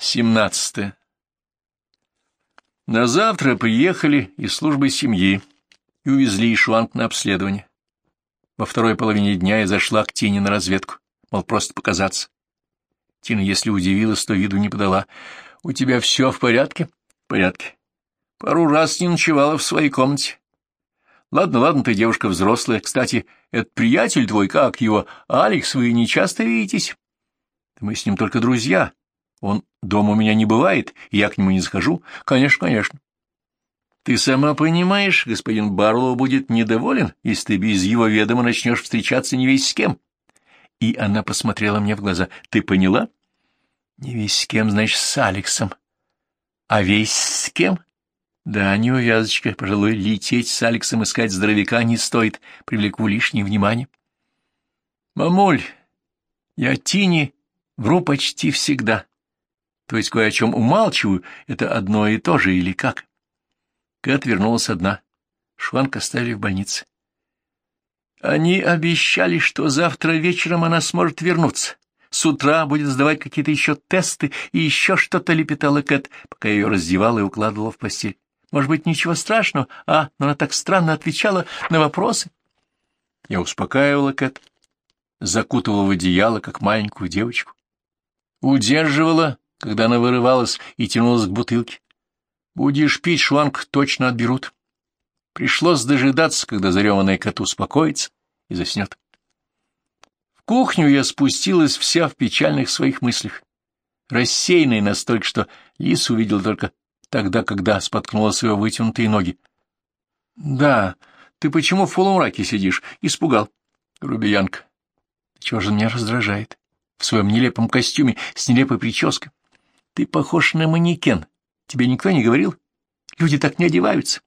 17. На завтра приехали из службы семьи и увезли Шуанг на обследование. Во второй половине дня я зашла к Тине на разведку, мол, просто показаться. Тина, если удивилась, то виду не подала. — У тебя все в порядке? — В порядке. Пару раз не ночевала в своей комнате. Ладно, ладно, ты девушка взрослая. Кстати, этот приятель твой, как его, Алекс, вы не часто видитесь? Мы с ним только друзья. Он дома у меня не бывает, я к нему не захожу. Конечно, конечно. Ты сама понимаешь, господин Барлоу будет недоволен, если ты без его ведома начнешь встречаться не весь с кем. И она посмотрела мне в глаза. Ты поняла? Не весь с кем, значит, с Алексом. А весь с кем? Да, неувязочка. Пожалуй, лететь с Алексом искать здоровяка не стоит. Привлеку лишнее внимание. Мамуль, я Тине вру почти всегда. То есть кое о чем умалчиваю, это одно и то же, или как? Кэт вернулась одна. Шванг оставили в больнице. Они обещали, что завтра вечером она сможет вернуться. С утра будет сдавать какие-то еще тесты и еще что-то лепетала Кэт, пока ее раздевала и укладывала в постель. Может быть, ничего страшного, а, но она так странно отвечала на вопросы. Я успокаивала Кэт, закутывала в одеяло, как маленькую девочку. Удерживала когда она вырывалась и тянулась к бутылке. Будешь пить, шланг точно отберут. Пришлось дожидаться, когда зареванная кот успокоится и заснет. В кухню я спустилась вся в печальных своих мыслях, рассеянной настолько, что Лис увидел только тогда, когда споткнула свои вытянутые ноги. — Да, ты почему в полумраке сидишь? Испугал. — Грубиянка. — Чего же меня раздражает? В своем нелепом костюме с нелепой прической. Ты похож на манекен. Тебе никто не говорил? Люди так не одеваются.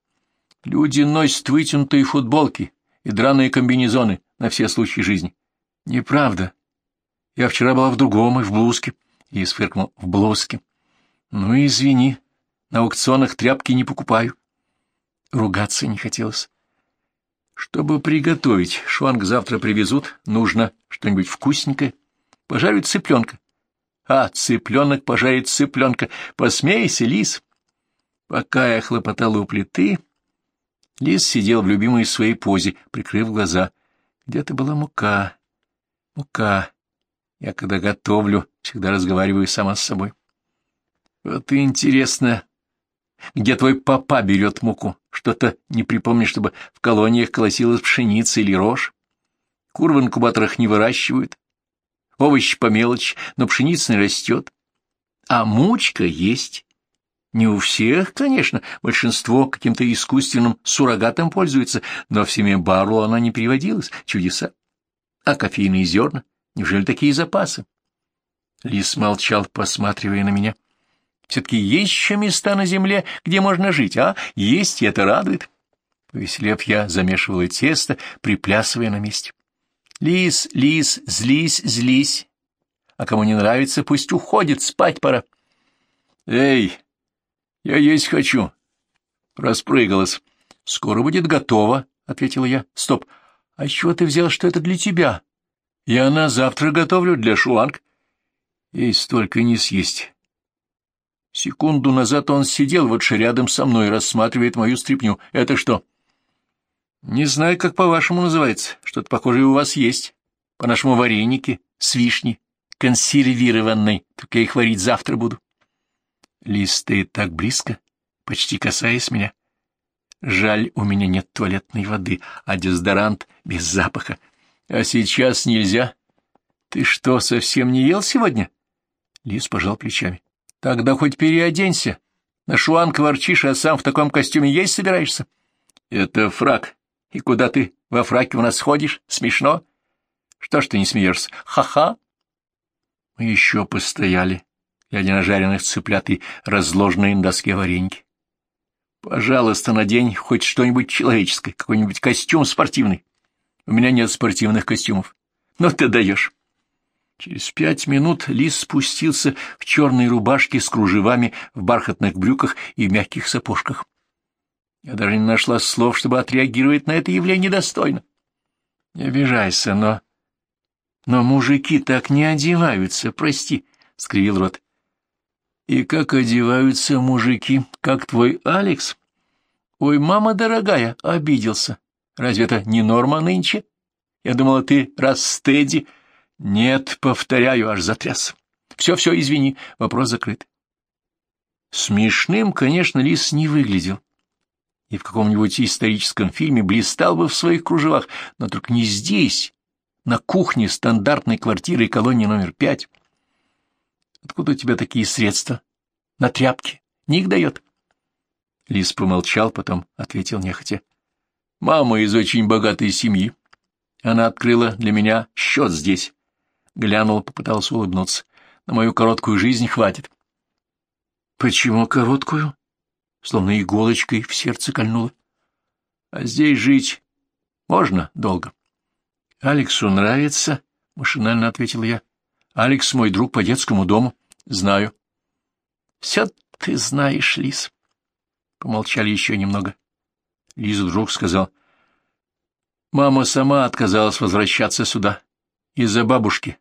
Люди носят вытянутые футболки и драные комбинезоны на все случаи жизни. Неправда. Я вчера была в другом и в блузке. И сфыркнул в блузке. Ну, извини, на аукционах тряпки не покупаю. Ругаться не хотелось. Чтобы приготовить, шванг завтра привезут, нужно что-нибудь вкусненькое. Пожарить цыпленка. А, цыпленок пожарит цыпленка. Посмейся, лис. Пока я хлопотала у плиты, лис сидел в любимой своей позе, прикрыв глаза. Где-то была мука. Мука. Я, когда готовлю, всегда разговариваю сама с собой. Вот интересно, где твой папа берет муку? Что-то не припомню, чтобы в колониях колосилась пшеница или рожь. Кур в инкубаторах не выращивают, овощ по мелочи, но не растет. А мучка есть. Не у всех, конечно, большинство каким-то искусственным суррогатом пользуется, но в семье Барлу она не переводилась. Чудеса. А кофейные зерна? Неужели такие запасы? Лис молчал, посматривая на меня. Все-таки есть еще места на земле, где можно жить, а? Есть, и это радует. Повеселев, я замешивала тесто, приплясывая на месте. Лис, лис, злись, злись. А кому не нравится, пусть уходит, спать пора. Эй, я есть хочу. Распрыгалась. Скоро будет готово, — ответила я. Стоп, а чего ты взял, что это для тебя? Я на завтра готовлю для шуанг. Ей столько не съесть. Секунду назад он сидел вот рядом со мной, рассматривает мою стряпню. Это что? Не знаю, как по-вашему называется. Что-то похожее у вас есть. По-нашему вареники с вишней, консервированной. Только я их варить завтра буду. Лиз стоит так близко, почти касаясь меня. Жаль, у меня нет туалетной воды, а дезодорант без запаха. А сейчас нельзя. Ты что, совсем не ел сегодня? Лиз пожал плечами. Тогда хоть переоденься. На шуанг ворчишь, а сам в таком костюме есть собираешься? Это фрак, и куда ты во фраке у нас ходишь? Смешно? Что ж ты не смеешься? Ха-ха!» Мы еще постояли, глядя на жареных цыплят и разложенные на доске вареньки. «Пожалуйста, надень хоть что-нибудь человеческое, какой-нибудь костюм спортивный. У меня нет спортивных костюмов. Но ты даешь». Через пять минут Лис спустился в черной рубашке с кружевами, в бархатных брюках и мягких сапожках. Я даже не нашла слов, чтобы отреагировать на это явление достойно. Не обижайся, но... Но мужики так не одеваются, прости, — скривил рот. И как одеваются мужики, как твой Алекс? Ой, мама дорогая, обиделся. Разве это не норма нынче? Я думала, ты расстеди. Нет, повторяю, аж затряс. Все-все, извини, вопрос закрыт. Смешным, конечно, лис не выглядел. И в каком-нибудь историческом фильме блистал бы в своих кружевах, но только не здесь, на кухне стандартной квартиры колонии номер пять. Откуда у тебя такие средства? На тряпки. Ник дает. Лис помолчал, потом ответил нехотя. Мама из очень богатой семьи. Она открыла для меня счет здесь. Глянул, попытался улыбнуться. На мою короткую жизнь хватит. Почему короткую? Словно иголочкой в сердце кольнуло. А здесь жить можно долго. Алексу нравится, машинально ответил я. Алекс мой друг по детскому дому. Знаю. Все ты знаешь, Лиз. Помолчали еще немного. Лиз вдруг сказал. Мама сама отказалась возвращаться сюда. Из-за бабушки.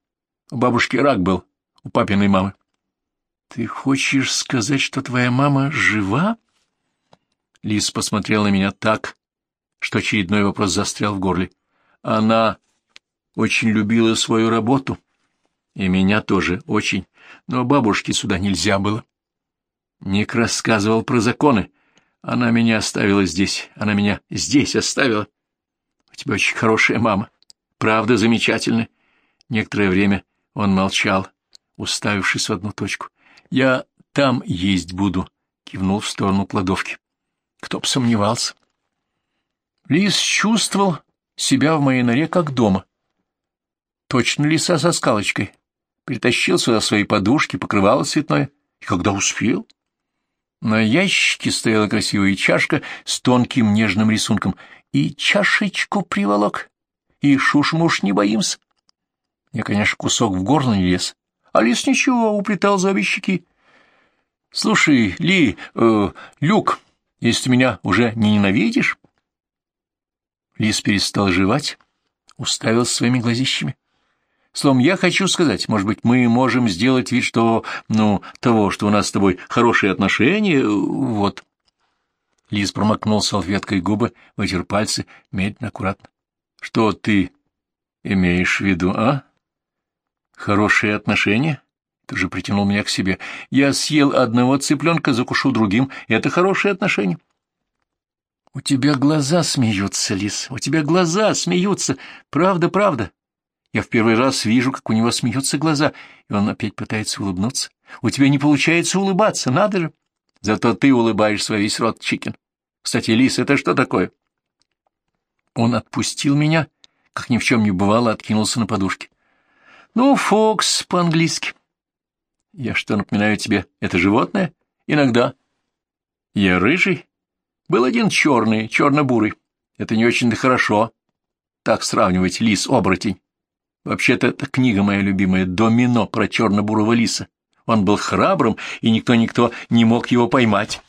У бабушки рак был, у папиной мамы. Ты хочешь сказать, что твоя мама жива? Лиз посмотрел на меня так, что очередной вопрос застрял в горле. Она очень любила свою работу. И меня тоже очень. Но бабушке сюда нельзя было. Ник рассказывал про законы. Она меня оставила здесь. Она меня здесь оставила. У тебя очень хорошая мама. Правда, замечательная. Некоторое время он молчал, уставившись в одну точку. Я там есть буду, кивнул в сторону кладовки. Кто б сомневался. Лис чувствовал себя в моей норе как дома. Точно лиса со скалочкой. Притащил сюда свои подушки, покрывало цветное. И когда успел? На ящике стояла красивая чашка с тонким нежным рисунком. И чашечку приволок. И шуш-муш не боимся. Мне, конечно, кусок в горло не лез. А лис ничего, уплетал за обе щеки. Слушай, Ли, э, Люк, если ты меня уже не ненавидишь... Лис перестал жевать, уставился своими глазищами. Словом, я хочу сказать, может быть, мы можем сделать вид, что, ну, того, что у нас с тобой хорошие отношения, вот. Лиз промокнул салфеткой губы, вытер пальцы, медленно, аккуратно. Что ты имеешь в виду, а? Хорошие отношения? Ты же притянул меня к себе. Я съел одного цыпленка, закушу другим. Это хорошие отношения. У тебя глаза смеются, Лис, у тебя глаза смеются. Правда, правда. Я в первый раз вижу, как у него смеются глаза, и он опять пытается улыбнуться. У тебя не получается улыбаться, надо же. Зато ты улыбаешься весь рот, Чикин. Кстати, Лис, это что такое? Он отпустил меня, как ни в чем не бывало, откинулся на подушке. Ну, Фокс по-английски. Я что, напоминаю тебе, это животное? Иногда. Я рыжий? Был один черный, черно-бурый. Это не очень-то хорошо. Так сравнивать лис-оборотень. Вообще-то это книга моя любимая «Домино» про черно-бурого лиса. Он был храбрым, и никто-никто не мог его поймать.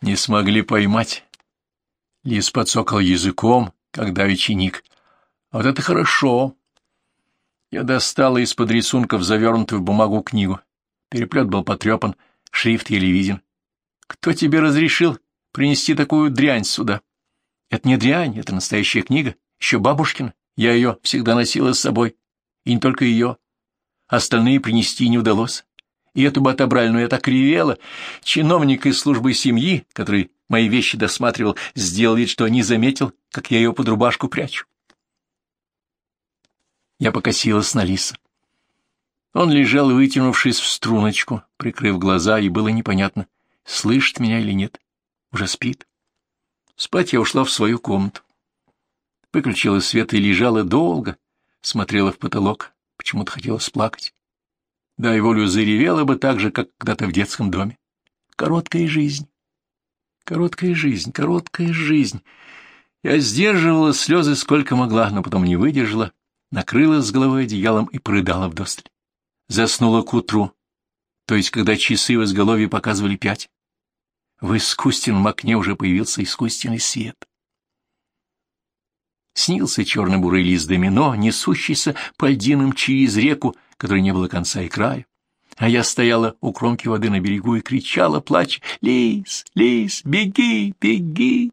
Не смогли поймать. Лис подсокал языком, как давичий ник. А вот это хорошо. Я достала из-под рисунков завернутую в бумагу книгу. Переплет был потрепан, шрифт еле виден. Кто тебе разрешил принести такую дрянь сюда? Это не дрянь, это настоящая книга, еще бабушкина. Я ее всегда носила с собой. И не только ее. Остальные принести не удалось. И эту бы отобрали, но я так ревела. Чиновник из службы семьи, который мои вещи досматривал, сделал вид, что не заметил, как я ее под рубашку прячу. Я покосилась на лиса. Он лежал, вытянувшись в струночку, прикрыв глаза, и было непонятно, слышит меня или нет. Уже спит. Спать я ушла в свою комнату. Выключила свет и лежала долго, смотрела в потолок, почему-то хотела сплакать. Да, и волю заревела бы так же, как когда-то в детском доме. Короткая жизнь. Короткая жизнь, короткая жизнь. Я сдерживала слезы сколько могла, но потом не выдержала, накрыла с головой одеялом и прыдала вдосталь. Заснула к утру, то есть когда часы в изголовье показывали пять. В искусственном окне уже появился искусственный свет. Снился черно-бурый лист домино, несущийся по льдинам через реку, которой не было конца и края. А я стояла у кромки воды на берегу и кричала, плача, «Лис, лис, беги, беги!»